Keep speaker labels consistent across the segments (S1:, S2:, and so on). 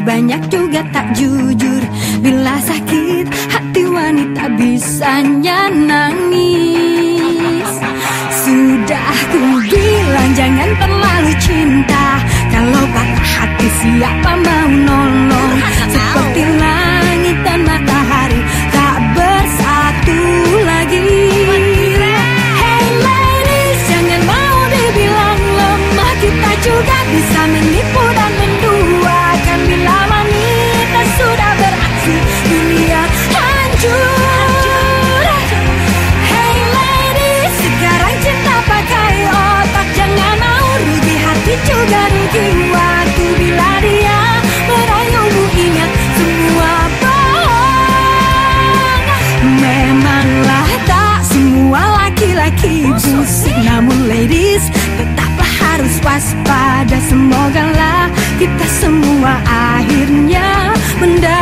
S1: Banyak juga tak jujur. Bila sakit hati wanita bisanya nangis. Sudah ku bilang jangan terlalu cinta. Kalau patah hati siapa mau nolong? Seperti langit dan matahari tak bersatu lagi. Hey ladies mau dibilang lemah. Kita juga bisa menipu Semogalah kita semua akhirnya mendapat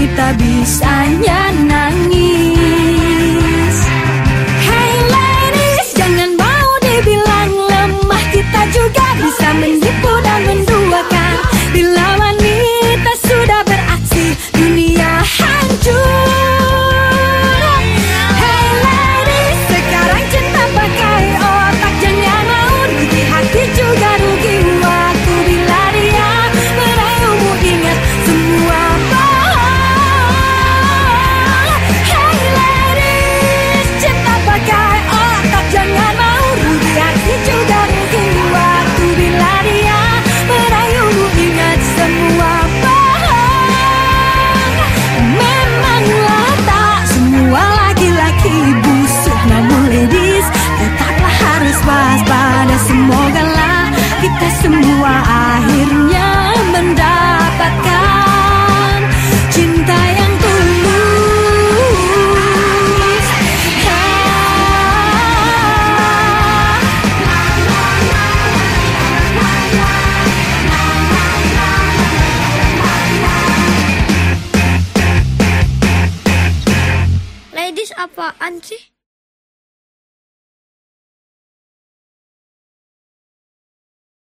S1: kita bisa nyana
S2: war an sich